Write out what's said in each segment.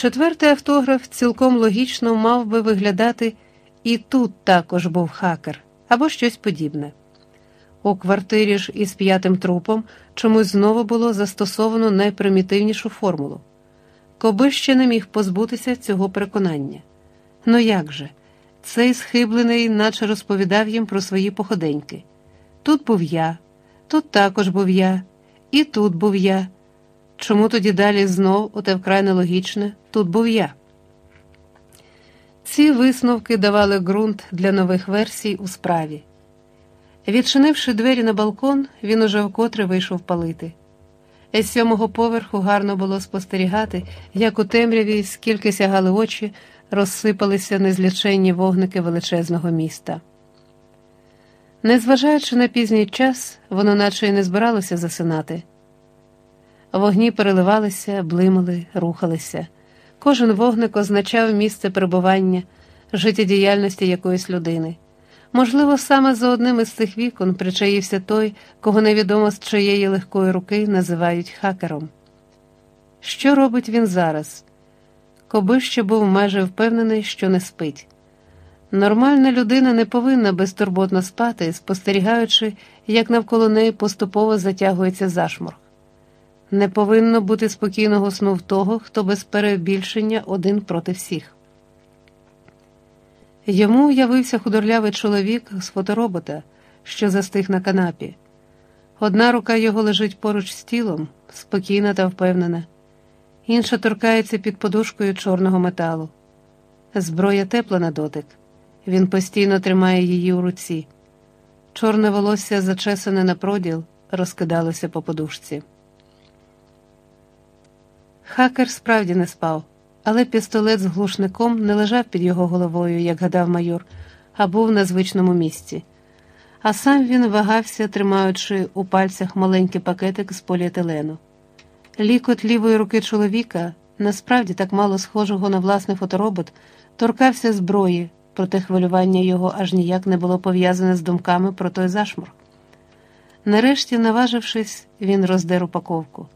Четвертий автограф цілком логічно мав би виглядати і тут також був хакер або щось подібне. У квартирі ж із п'ятим трупом чомусь знову було застосовано найпримітивнішу формулу. Коби ще не міг позбутися цього переконання. Ну як же? Цей схиблений, наче розповідав їм про свої походеньки. Тут був я, тут також був я, і тут був я. Чому тоді далі знов, оте вкрай нелогічне, тут був я? Ці висновки давали ґрунт для нових версій у справі. Відчинивши двері на балкон, він уже вкотре вийшов палити. З сьомого поверху гарно було спостерігати, як у темряві, скільки сягали очі, розсипалися незліченні вогники величезного міста. Незважаючи на пізній час, воно наче й не збиралося засинати. Вогні переливалися, блимали, рухалися. Кожен вогник означав місце перебування, життєдіяльності якоїсь людини. Можливо, саме за одним із цих вікон причаївся той, кого невідомо з чиєї легкої руки називають хакером. Що робить він зараз? Коби ще був майже впевнений, що не спить. Нормальна людина не повинна безтурботно спати, спостерігаючи, як навколо неї поступово затягується зашморг. Не повинно бути спокійного сну в того, хто без перебільшення один проти всіх. Йому явився худорлявий чоловік з фоторобота, що застиг на канапі. Одна рука його лежить поруч з тілом, спокійна та впевнена, інша торкається під подушкою чорного металу. Зброя тепла на дотик. Він постійно тримає її у руці. Чорне волосся, зачесане на проділ, розкидалося по подушці. Хакер справді не спав, але пістолет з глушником не лежав під його головою, як гадав майор, а був на звичному місці. А сам він вагався, тримаючи у пальцях маленький пакетик з поліетилену. Лікот лівої руки чоловіка, насправді так мало схожого на власний фоторобот, торкався зброї, проте хвилювання його аж ніяк не було пов'язане з думками про той зашморг. Нарешті, наважившись, він роздер упаковку.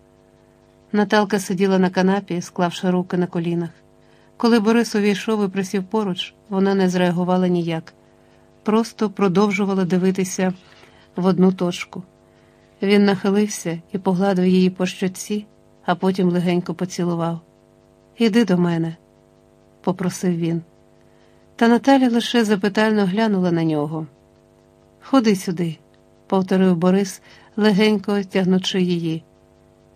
Наталка сиділа на канапі, склавши руки на колінах. Коли Борис увійшов і присів поруч, вона не зреагувала ніяк, просто продовжувала дивитися в одну точку. Він нахилився і погладив її по щоці, а потім легенько поцілував. Іди до мене, попросив він. Та Наталя лише запитально глянула на нього. Ходи сюди, повторив Борис, легенько тягнучи її.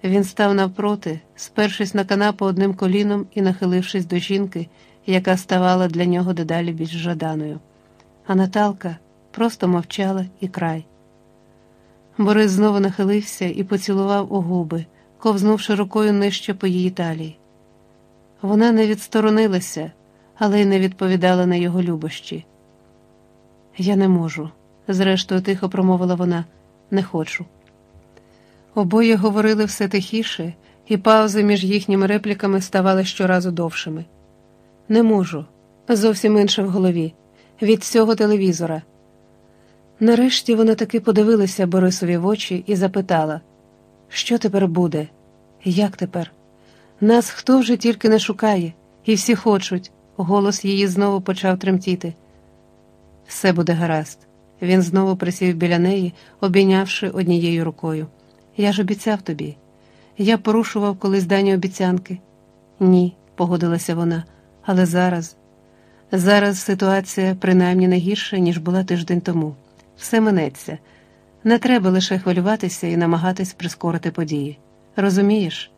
Він став навпроти, спершись на канапу одним коліном і нахилившись до жінки, яка ставала для нього дедалі більш жаданою. А Наталка просто мовчала і край. Борис знову нахилився і поцілував у губи, ковзнувши рукою нижче по її талії. Вона не відсторонилася, але й не відповідала на його любощі. Я не можу, зрештою тихо промовила вона, не хочу. Обоє говорили все тихіше, і паузи між їхніми репліками ставали щоразу довшими. Не можу, зовсім інше в голові, від цього телевізора. Нарешті вона таки подивилася Борисові в очі і запитала, що тепер буде? Як тепер? Нас хто вже тільки не шукає, і всі хочуть. Голос її знову почав тремтіти. Все буде гаразд. Він знову присів біля неї, обійнявши однією рукою. Я ж обіцяв тобі. Я порушував колись дані обіцянки. Ні, погодилася вона, але зараз, зараз ситуація принаймні не гірша, ніж була тиждень тому. Все минеться. Не треба лише хвилюватися і намагатись прискорити події. Розумієш?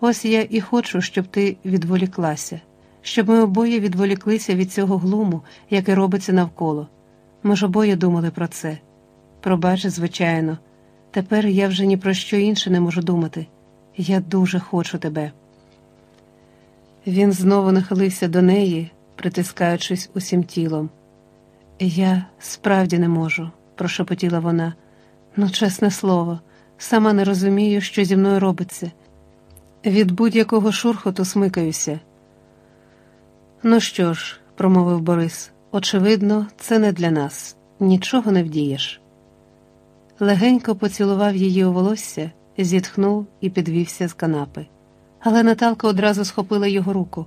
Ось я і хочу, щоб ти відволіклася, щоб ми обоє відволіклися від цього глуму, який робиться навколо. Ми ж обоє думали про це. Пробач, звичайно. Тепер я вже ні про що інше не можу думати. Я дуже хочу тебе. Він знову нахилився до неї, притискаючись усім тілом. Я справді не можу, прошепотіла вона. Ну, чесне слово, сама не розумію, що зі мною робиться. Від будь-якого шурхоту смикаюся. Ну що ж, промовив Борис, очевидно, це не для нас. Нічого не вдієш легенько поцілував її у волосся, зітхнув і підвівся з канапи. Але Наталка одразу схопила його руку.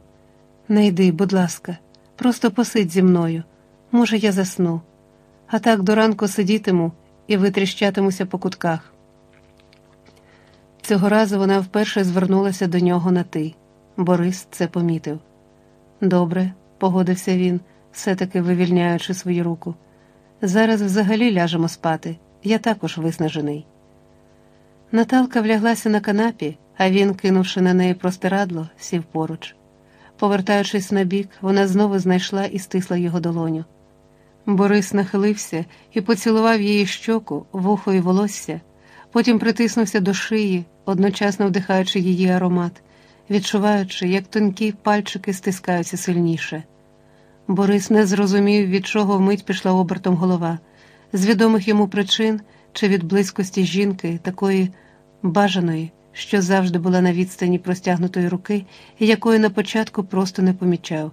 Не йди, будь ласка, просто посидь зі мною. Може, я засну. А так до ранку сидітиму і витріщатимуся по кутках. Цього разу вона вперше звернулася до нього на ти. Борис це помітив. Добре, погодився він, все-таки вивільняючи свою руку. Зараз взагалі ляжемо спати. Я також виснажений. Наталка вляглася на канапі, а він, кинувши на неї простирадло, сів поруч. Повертаючись на бік, вона знову знайшла і стисла його долоню. Борис нахилився і поцілував її щоку, вухо і волосся, потім притиснувся до шиї, одночасно вдихаючи її аромат, відчуваючи, як тонкі пальчики стискаються сильніше. Борис не зрозумів, від чого вмить пішла обертом голова, з відомих йому причин чи від близькості жінки, такої бажаної, що завжди була на відстані простягнутої руки і якої на початку просто не помічав.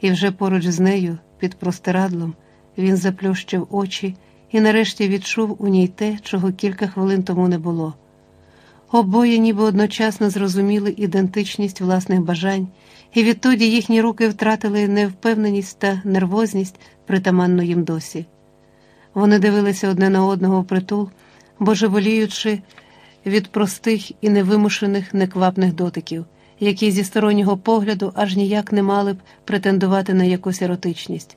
І вже поруч з нею, під простирадлом, він заплющив очі і нарешті відчув у ній те, чого кілька хвилин тому не було. Обоє ніби одночасно зрозуміли ідентичність власних бажань, і відтоді їхні руки втратили невпевненість та нервозність, притаманну їм досі. Вони дивилися одне на одного в притул, божеволіючи від простих і невимушених неквапних дотиків, які зі стороннього погляду аж ніяк не мали б претендувати на якусь еротичність.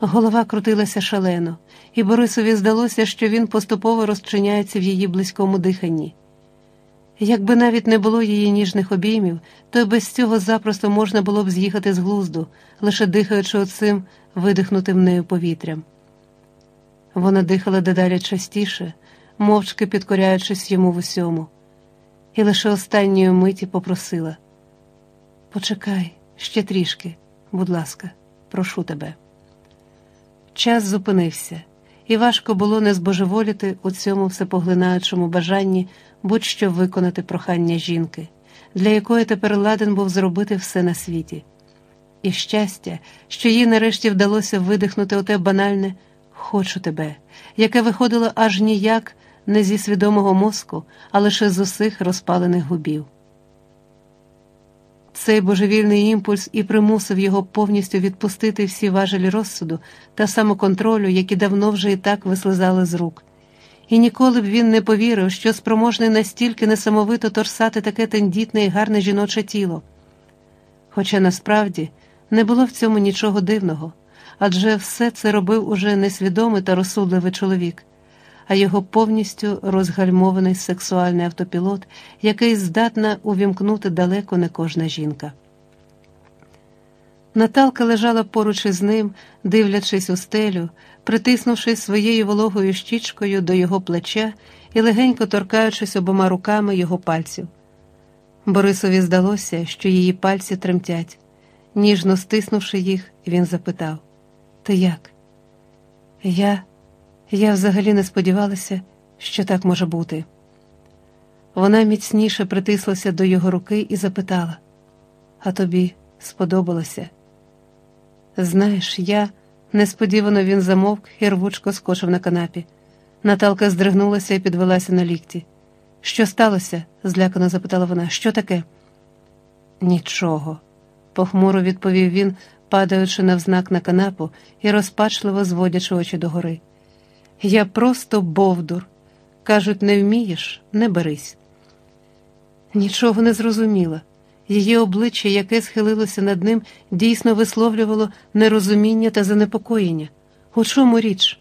Голова крутилася шалено, і Борисові здалося, що він поступово розчиняється в її близькому диханні. Якби навіть не було її ніжних обіймів, то й без цього запросто можна було б з'їхати з глузду, лише дихаючи оцим видихнутим нею повітрям. Вона дихала дедалі частіше, мовчки підкоряючись йому в усьому, і лише останньої миті попросила: Почекай ще трішки, будь ласка, прошу тебе. Час зупинився, і важко було не збожеволіти у цьому всепоглинаючому бажанні будь-що виконати прохання жінки, для якої тепер ладен був зробити все на світі. І щастя, що їй нарешті вдалося видихнути оте банальне хочу тебе, яке виходило аж ніяк не зі свідомого мозку, а лише з усіх розпалених губів. Цей божевільний імпульс і примусив його повністю відпустити всі важелі розсуду та самоконтролю, які давно вже і так вислизали з рук. І ніколи б він не повірив, що спроможний настільки несамовито торсати таке тендітне і гарне жіноче тіло. Хоча насправді не було в цьому нічого дивного, адже все це робив уже несвідомий та розсудливий чоловік, а його повністю розгальмований сексуальний автопілот, який здатна увімкнути далеко не кожна жінка. Наталка лежала поруч із ним, дивлячись у стелю, притиснувшись своєю вологою щічкою до його плеча і легенько торкаючись обома руками його пальців. Борисові здалося, що її пальці тремтять. Ніжно стиснувши їх, він запитав: Ти як? Я Я взагалі не сподівалася, що так може бути. Вона міцніше притислася до його руки і запитала: А тобі сподобалося? Знаєш, я несподівано він замовк і рвучко скочив на канапі. Наталка здригнулася і підвелася на лікті. Що сталося? злякано запитала вона. Що таке? Нічого, похмуро відповів він, падаючи навзнак на канапу і розпачливо зводячи очі догори. Я просто бовдур. Кажуть, не вмієш, не берись. Нічого не зрозуміла. Її обличчя, яке схилилося над ним, дійсно висловлювало нерозуміння та занепокоєння. У чому річ?